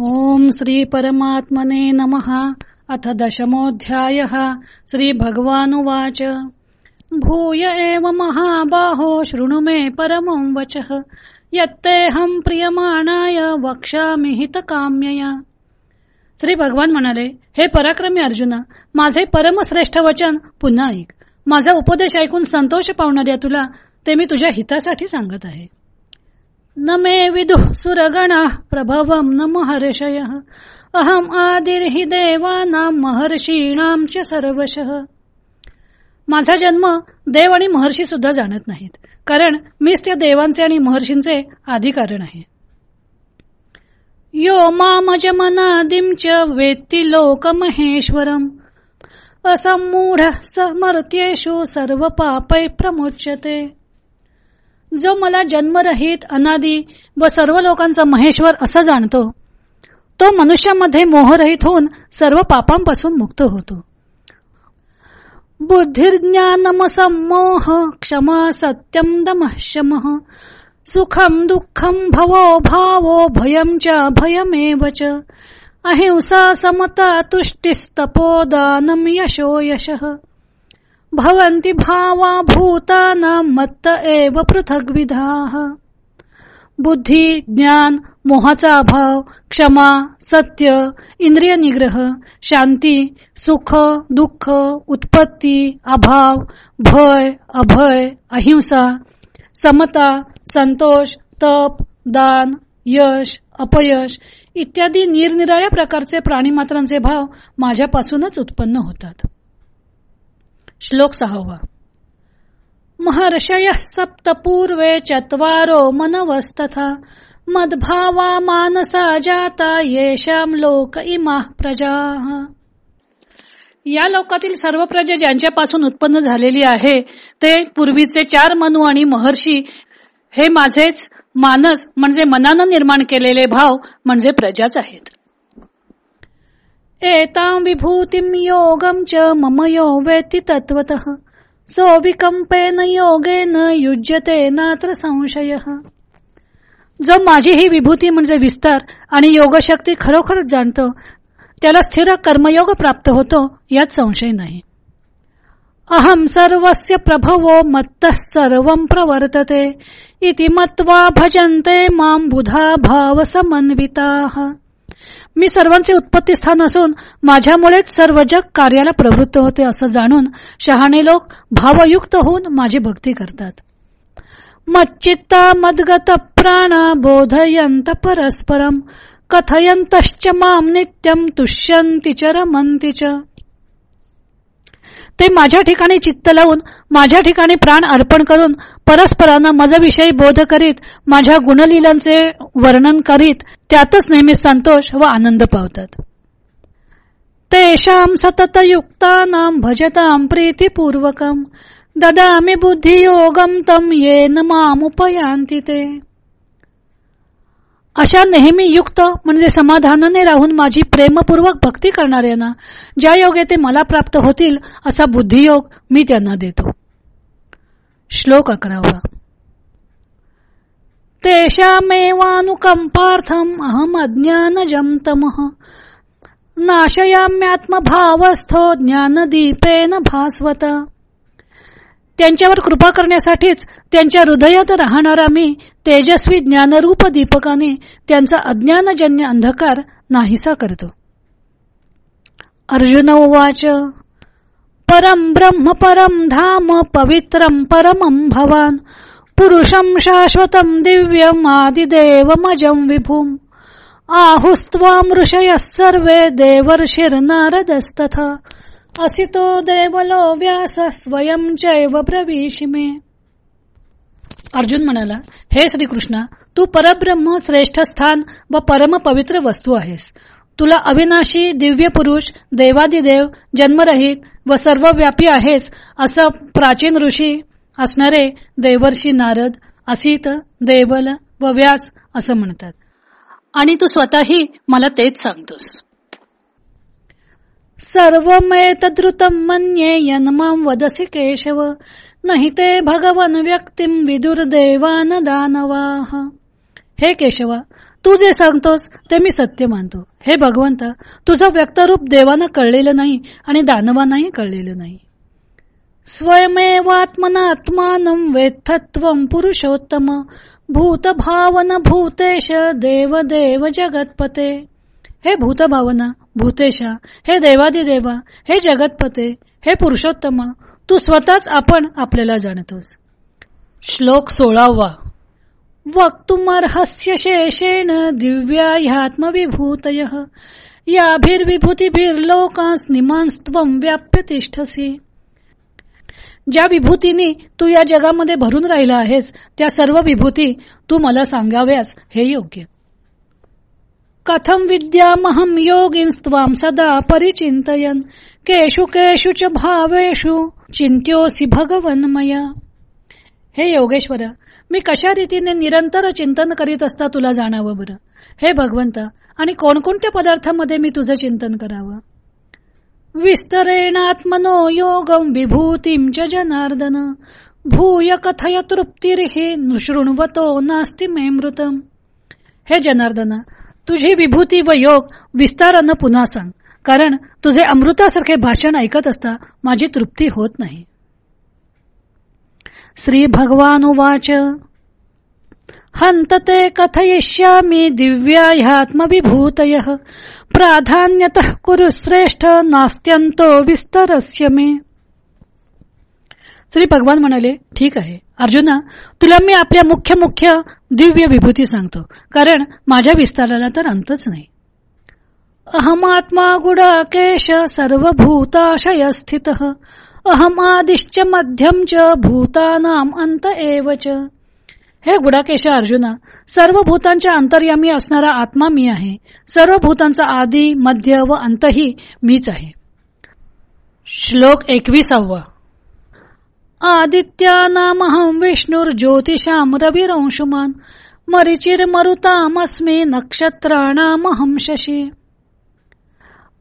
ओम श्री परमात्मने नमः। अथ दशमोऽध्याय। श्री भगवानुवाच। भूय एव महाबाहो शृणु मे परमं वचः। यत्तेऽहं प्रियमाणाय वक्ष्यामि हितकाम्यया। श्री भगवान म्हणाले हे पराक्रमी अर्जुना माझे परमश्रेष्ठ वचन पुन्हा ऐक. माझा उपदेश ऐकून संतोष पावणाऱ्या तुला ते मी तुझ्या हितासाठी सांगत आहे. न मे विदुः सुरगणः प्रभवं न महर्षय। अहम आदिर्हि देवानां महर्षीणां च सर्वशः। माझा जन्म देव आणि महर्षी सुद्धा जाणत नाहीत कारण मीच त्या देवांचे आणि महर्षींचे आधी कारण आहे यो मामजमनादिं च वेत्ती लोकमहेश्वरम। असमूढ समर्थ्येषु सर्व पापै प्रमुच्यते। जो मला जन्मरहित अनादी व सर्व लोकांचा महेश्वर असं जाणतो तो मनुष्यामध्ये मोहरहित होऊन सर्व पापांपासून मुक्त होतो. बुद्धिर्ज्ञानमसमोह क्षमा सत्यम दमः शमः सुखम दुःखम भवो भावो भयम च भयमेव च। अहिंसा समता तुष्टिस्तपोदानम यशो यशः। भवन्ति भावा भूतानां मत्त एव पृथग्विधाः। बुद्धी ज्ञान मोहाचा अभाव क्षमा सत्य इंद्रिय निग्रह शांती सुख दुःख उत्पत्ती अभाव भय अभय अहिंसा समता संतोष तप दान यश अपयश इत्यादी निरनिराळ्या प्रकारचे प्राणीमात्रांचे भाव माझ्यापासूनच उत्पन्न होतात. श्लोक सहावा. महर्षय सप्त पूर्वे चत्वारो मनवस्तथा मद्भावा मानसा जाता येशाम लोक इमा प्रजा. या लोकातील सर्व प्रजा ज्यांच्यापासून उत्पन्न झालेली आहे ते पूर्वीचे चार मनू आणि महर्षी हे माझेच मानस म्हणजे मनानं निर्माण केलेले भाव म्हणजे प्रजाच आहेत. एतां विभूतिं योगं च मम यो वेत्ति तत्वतः सो विकंपेन योगेन युज्यते नात्र संशय। जो माझी ही विभूती म्हणजे विस्तार आणि योगशक्ती खरोखरच जाणतो त्याला स्थिर कर्मयोग प्राप्त होतो यात संशय नाही. अहम सर्वस्य प्रभवो मत्त सर्व प्रवर्तते इति मत्वा भजन्ते माम बुधा भाव समन्विता मी सर्वांचे उत्पत्तीस्थान असून माझ्यामुळेच सर्व जग कार्याला प्रवृत्त होते असं जाणून शहाणे लोक भावयुक्त होऊन माझी भक्ती करतात. मच्चित्ता मद्गत प्राण बोधयंत परस्परम कथयंतश्च माम नित्यम तुष्यंती च रमंती च। ते माझ्या ठिकाणी चित्त लावून माझ्या ठिकाणी प्राण अर्पण करून परस्परांना मजविषयी बोध करीत माझ्या गुणलीलांचे वर्णन करीत त्यातच नेहमी संतोष व आनंद पावतात. तेषाम सततयुक्तानां भजतां प्रीतीपूर्वकम ददामी बुद्धियोगम तम येन मामुपयांती ते. अशा नेहमी युक्त म्हणजे समाधानाने राहून माझी प्रेमपूर्वक भक्ती करणाऱ्यांना ज्या योगे ते मला प्राप्त होतील असा बुद्धियोग मी त्यांना देतो. श्लोक अकरावा. तेषामेवानुकंपार्थम अहम अज्ञानजम तमः। नाशयाम्यात्मभावस्थो ज्ञानदीपेन भास्वता। त्यांच्यावर कृपा करण्यासाठीच त्यांच्या हृदयात राहणारा मी तेजस्वी ज्ञानरूप दीपकाने त्यांचा अज्ञानजन्य अंधकार नाहीसा करतो. अर्जुन उवाच परम ब्रह्म परम धाम पवित्रम परमं भवान पुरुषं शाश्वतं दिव्यम आदिदेवमजं विभुम आहुस्त्वामृषयः सर्वे देवर्षिर्नारदस्तथा असितो देवलो व्यास स्वयं जैव प्रविशिमे अर्जुन म्हणाला हे श्रीकृष्णा तू परब्रह्म श्रेष्ठ स्थान व परम पवित्र वस्तू आहेस. तुला अविनाशी दिव्य पुरुष देवादिदेव जन्मरहित व सर्वव्यापी आहेस असं प्राचीन ऋषी असणारे देवर्षी नारद असित देवल व व्यास असं म्हणतात. आणि तू स्वतःही मला तेच सांगतोस. सर्वमेतद्रुतं मन्ये यन्मां वदसि केशव। नहि ते भगवन व्यक्तिं विदुर्देवान दानवाः हे केशवा तू जे सांगतोस ते मी सत्य मानतो। हे भगवंता तुझं व्यक्तरूप देवानं कळलेलं नाही आणि दानवांनाही कळलेलं नाही। स्वयमेवात्मनात्मानं वेत्थत्वं पुरुषोत्तम। भूतभावन भूतेश देव देव जगतपते। हे भूतभावना भूतेशा हे देवादिदेवा हे जगतपते हे पुरुषोत्तमा तू स्वतःच आपण आपल्याला जाणतोस. श्लोक सोळावा. वक्तुमर्हस्य शेषेण दिव्या ह्यात्मविभूतय याभिर्विभूतीभिर्लोकांस निमांस्त्वं व्याप्य तिष्ठसी. ज्या विभूतीने तू या जगामध्ये भरून राहिला आहेस त्या सर्व विभूती तू मला सांगाव्यास हे योग्य. कथम विद्यामहम योगिन्स्त्वाम सदा परिचिंतयन केशु केशु च भावेषु चिंत्योसी भगवन्मया। हे योगेश्वरा मी कशा रीतीने निरंतर चिंतन करीत असता तुला जाणावं बरं? हे भगवंत आणि कोणकोणत्या पदार्थामध्ये मी तुझं चिंतन करावं? विस्तरेणात्मनो योगम विभूतीम च जनार्दन। भूय कथय तृप्तिर्हि नृशृण्वतो नास्ति मे मृतम। हे जनार्दना तुझी विभूती व योग विस्तारानं पुन्हा सांग. कारण तुझे अमृतासारखे भाषण ऐकत असता माझी तृप्ती होत नाही. श्री भगवान उवाच हंतते कथयिष्यामी दिव्या ह्यात्मविभूतय प्राधान्यत कुरु श्रेष्ठ नास्त्यंतो विस्तरस्य मे श्री भगवान म्हणाले ठीक आहे. अर्जुना तुला मी आपल्या मुख्य मुख्य दिव्य विभूती सांगतो. कारण माझ्या विस्ताराला तर अंतच नाही. अहमात्मा गुडाकेश सर्वभूताशय स्थित अहमादिश्च मध्यम च भूतानाम अंत एवच हे गुडाकेश अर्जुना सर्व भूतांच्या अंतर्यामी असणारा आत्मा मी आहे. सर्व भूतांचा आदी मध्य व अंतही मीच आहे. श्लोक एकविसावा. आदित्यानामहं विष्णुर्ज्योतिषां रविरंशुमान् मरुतामस्मी नक्षत्राणामहं शशी।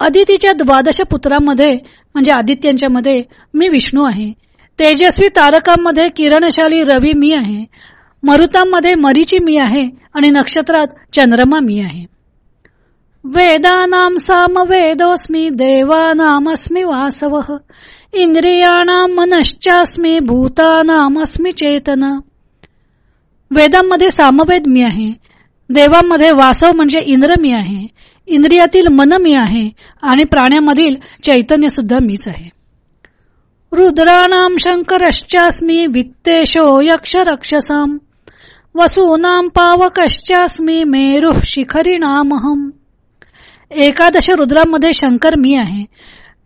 अदितीच्या द्वादश पुत्रांमध्ये म्हणजे आदित्यांच्या मध्ये मी विष्णू आहे. तेजस्वी तारकांमध्ये किरणशाली रवी मी आहे. मरुतांमध्ये मरीची मी आहे आणि नक्षत्रात चंद्रमा मी आहे. वेदानाम सामवेदोस्मी देवानामस्मी वासव। इंद्रियाणाम मनश्चास्मी भूतानामस्मी चेतना। वेदांमध्ये सामवेद मी आहे। देवांमध्ये वासव म्हणजे इंद्र मी आहे। इंद्रियातील मन मी आहे आणि प्राण्यामधील चैतन्य सुद्धा मीच आहे। रुद्राणाम शंकरश्चास्मी वित्तेशो यक्ष रक्षसाम वसूनाम पावकश्चास्मी मेरुः शिखरिणामहम। एकादश रुद्रामध्ये शंकर मी आहे.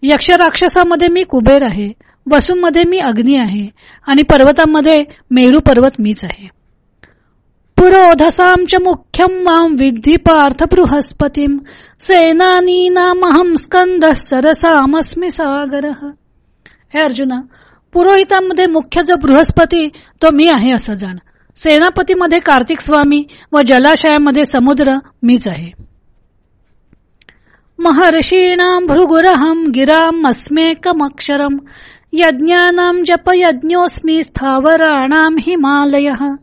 यक्षराक्षसामध्ये मी कुबेर आहे. वसूंमध्ये मी अग्नी आहे. आणि पर्वतामध्ये मेरू पर्वत मीच आहे. पुरोधसाम च मुख्यम माम विद्धी पार्थ बृहस्पतीम सेनानीनामहम स्कंद सरसामस्मी सागर। हे अर्जुना पुरोहितांमध्ये मुख्य जो बृहस्पती तो मी आहे असं जाण. सेनापतीमध्ये कार्तिक स्वामी व जलाशयामध्ये समुद्र मीच आहे. महर्षीणां भृगुरहं गिराम् अस्मेकमक्षरम् यज्ञानां जप यज्ञोस्मी स्थावराणां हिमालयः।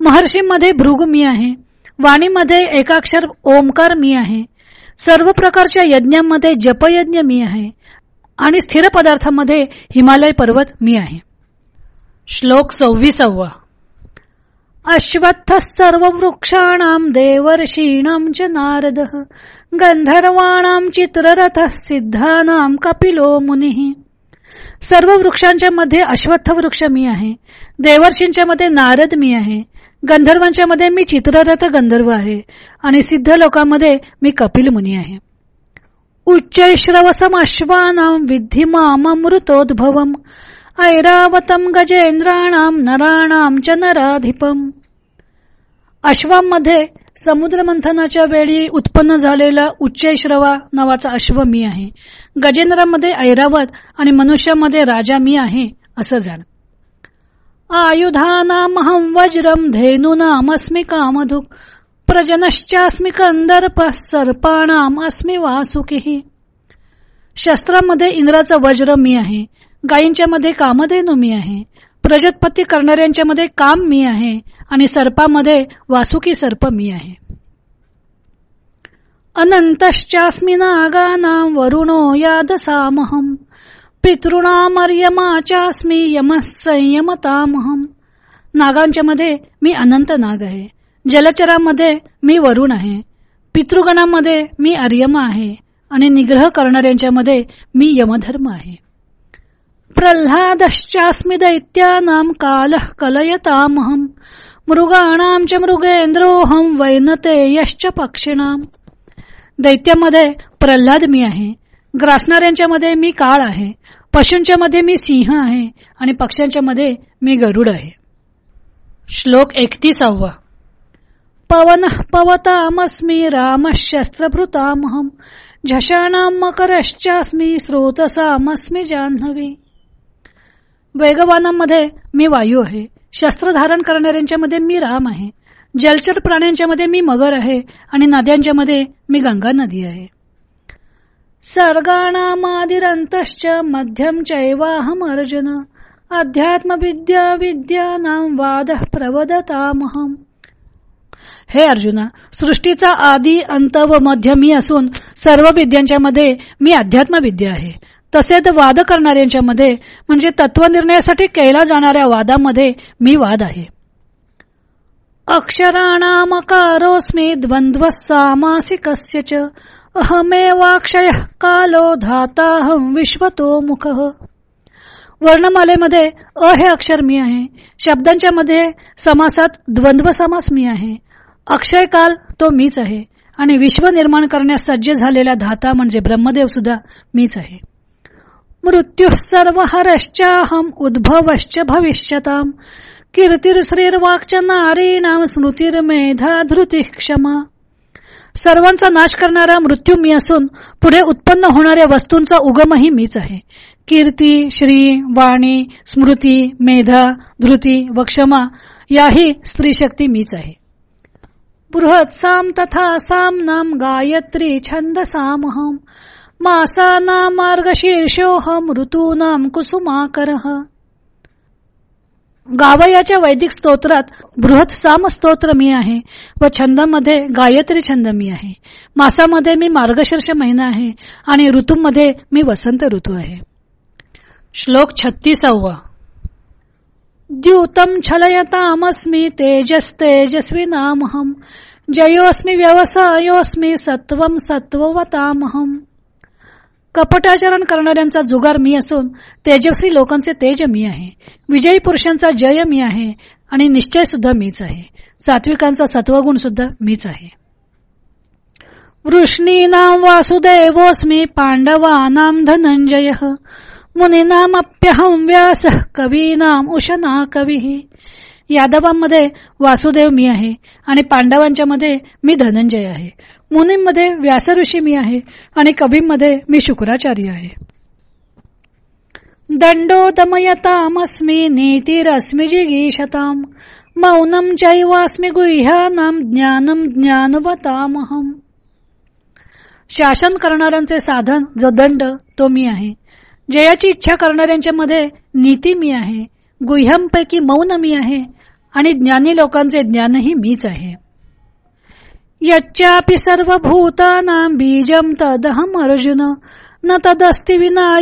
महर्षीमध्ये भृगु मी आहे वाणीमध्ये एकाक्षर ओमकार मी आहे सर्व प्रकारच्या यज्ञांमध्ये जपयज्ञ मी आहे आणि स्थिर पदार्थामध्ये हिमालय पर्वत मी आहे। श्लोक सव्वीसावा। अश्वत्थ सर्व वृक्षाणाम देवर्षीणाम च नारद। गंधर्वाणाम चित्ररथ सिद्धानाम कपिलो मुनी. सर्व वृक्षांच्या मध्ये अश्वत्थ वृक्ष मी आहे. देवर्षींच्या मध्ये नारद मी आहे. गंधर्वांच्या मध्ये मी चित्ररथ गंधर्व आहे. आणि सिद्ध लोकांमध्ये मी कपिल मुनी आहे. उच्चैश्रवसम अश्वानाम विद्धी मामृतोद्भवम ऐरावतम गजेंद्राणाम नराणाम च नराधिपम. अश्वांमध्ये समुद्र मंथनाच्या वेळी उत्पन्न झालेला उच्चैश्रवा नावाचा अश्व मी आहे. गजेंद्रामध्ये ऐरावत आणि मनुष्यामध्ये राजा मी आहे असं जाण आयुधानामहं वज्रम धेनूनामस्मी कामधुक प्रजनश्चास्मी कंदर्प सर्पाणाम अस्मी वासुकी. शस्त्रामध्ये इंद्राचा वज्र मी आहे गायींच्या मध्ये कामधेनू मी आहे प्रजोत्पत्ती करणाऱ्यांच्या मध्ये काम मी आहे आणि सर्पामध्ये वासुकी सर्प मी आहे. अनंतश्चास्मि नागानां वरुणो यादसामहम् पितृणामर्यमाचास्मी यमः संयमतामहम नागांच्या मध्ये मी अनंत नाग आहे. जलचरामध्ये मी वरुण आहे. पितृगणामध्ये मी अर्यमा आहे. आणि निग्रह करणाऱ्यांच्या मध्ये मी यमधर्म आहे. प्रल्हादश्चास्मि दैत्यानां कालः कलयतामहम मृगाणाम च मृगेंद्रोहम वैनते यश्च पक्षिणाम दैत्यामध्ये प्रल्हाद मी आहे. ग्रासणाऱ्यांच्या मध्ये मी काळ आहे. पशूंच्या मध्ये मी सिंह आहे. आणि पक्ष्यांच्या मध्ये मी गरुड आहे. श्लोक एकतीसावा. पवन पवतामस्मी रामशस्त्रभृतामहम झषाणाम मकरश्चास्मी स्रोतसामस्मी जान्हवी वेगवानांमध्ये मी वायू आहे. शस्त्र धारण करणाऱ्यांच्या मध्ये मी राम आहे. जलचर प्राण्यांच्या मध्ये मी मगर आहे आणि नद्यांच्या मध्ये मी गंगा नदी आहे. सर्गाणामादिरंतश्च मध्यम चैवाहम अर्जुन अध्यात्म विद्या नाम वाद प्रवदतामहम. हे अर्जुना सृष्टीचा आदी अंत व मध्य मी असून सर्व विद्यांच्या मध्ये मी अध्यात्म विद्या आहे. तसेच वाद करणाऱ्यांच्या मध्ये म्हणजे तत्वनिर्णयासाठी केला जाणाऱ्या वादामध्ये मी वाद आहे. अक्षराणामकारोस्मी द्वंद्व सामासिकस्य च अहमेवाक्षय कालो धाताहम विश्वतो मुख। वर्णमालेमध्ये अ हे अक्षर मी आहे शब्दांच्या मध्ये समासात द्वंद्व समास मी आहे अक्षय काल तो मीच आहे आणि विश्व निर्माण करण्यास सज्ज झालेला धाता म्हणजे ब्रह्मदेव सुद्धा मीच आहे. मृत्यू सर्व उद्भवश्च भविष्यताम। कीर्तिर्श्रीर्वाक्च नारीणाम स्मृतिर्मेधा धृती क्षमा। सर्वांचा नाश करणारा मृत्यू मी असून पुढे उत्पन्न होणाऱ्या वस्तूंचा उगमही मीच आहे। कीर्ती श्री वाणी स्मृती मेधा धृती व क्षमा याही स्त्री शक्ती मीच आहे। बृहत साम तथा साम नाम गायत्री छंद सामहम मासाना मार्गशीर्षोह मृतूनाम कुसुमाकर. गावयाच्या वैदिक स्तोत्रात बृहत साम स्तोत्र मी आहे व छंदामध्ये गायत्री छंद मी आहे. मासामध्ये मी मार्गशीर्ष महिना आहे आणि ऋतूमध्ये मी वसंत ऋतू आहे. श्लोक छत्तीसावा. द्यूतम छलयतामस्मी तेजस तेजस्वी नामहम. जयोस्मी व्यवसायोस्मी सत्वम सत्ववतामहम कपटाचरण करणाऱ्यांचा जुगार मी असून तेजस्वी लोकांचे तेज मी आहे. विजयी पुरुषांचा जय मी आहे आणि निश्चय सुद्धा मीच आहे. सात्विकांचा सत्वगुण सुद्धा मीच आहे. वृष्णीनाम वासुदेवोस्मी पांडवानाम धनंजय। मुनीनामप्यहम व्यास कवीनाम उशना कवी। यादवांमध्ये वासुदेव मी आहे आणि पांडवांच्या मध्ये मी धनंजय आहे. मुनींमध्ये व्यासऋषी मी आहे आणि कवींमध्ये मी शुक्राचार्य आहे. दंडो दमयतामस्मी नीतिरस्मी जिगीषताम। मौनम चैवास्मी गुह्यानाम ज्ञानम ज्ञानवतामहम। शासन करणाऱ्यांचे साधन जो दंड तो मी आहे. जयाची इच्छा करणाऱ्यांच्या मध्ये नीती मी आहे. गुह्यांपैकी मौन मी आहे आणि ज्ञानी लोकांचे ज्ञानही मीच आहे. यच्चापि सर्वभूतानां बीजं तदहम अर्जुन न तदस्ति विना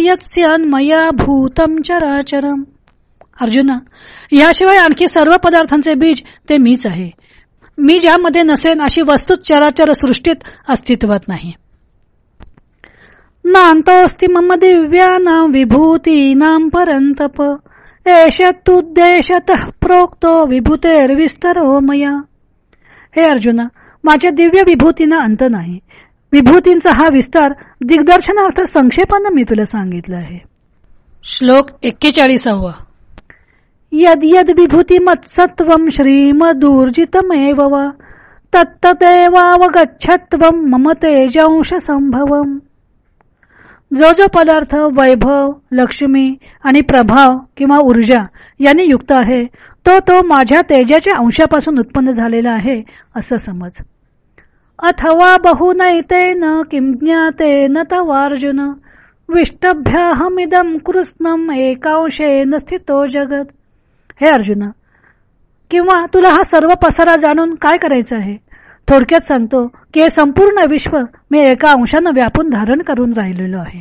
मया भूतम चराचरम। अर्जुना याशिवाय आणखी सर्व पदार्थांचे बीज ते मीच आहे. मी ज्यामध्ये नसेन अशी वस्तू चराचर सृष्टीत अस्तित्वात नाही. नांतोस्ति मम दिव्यानां विभूतीनां परंतप एषत्तुद्देशतः प्रोक्तो विभूतेर्विस्तरो मया। हे अर्जुना माझ्या दिव्य विभूतींना अंत नाही. विभूतींचा हा विस्तार दिग्दर्शनार्थ संक्षेपानं मी तुला सांगितलं आहे. श्लोक एक्केचाळीसावा. यद यद विभूती मत्सत्व श्रीमदूर्जितमेव तत्तदेवावगच्छत्व मम तेजांश संभवम जो जो पदार्थ वैभव लक्ष्मी आणि प्रभाव किंवा ऊर्जा यांनी युक्त आहे तो तो माझ्या तेजाच्या अंशापासून उत्पन्न झालेला आहे असं समज. अथवा बहुनैतेन किंज्ञातेन तवार्जुन विष्टभ्याहमिदम कृष्णम एकांशेन स्थितो जगत. हे अर्जुना किंवा तुला हा सर्व पसारा जाणून काय करायचं आहे? थोडक्यात सांगतो की हे संपूर्ण विश्व मी एका अंशानं व्यापून धारण करून राहिलेलो आहे.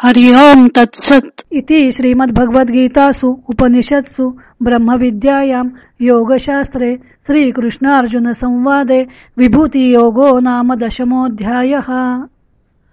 हरिओम तत्सत। इति श्रीमद्भगवद्गीतासु उपनिषत्सु ब्रह्मविद्यायां योगशास्त्रे श्रीकृष्ण अर्जुन संवादे विभूती योगो नाम दशमोऽध्यायः।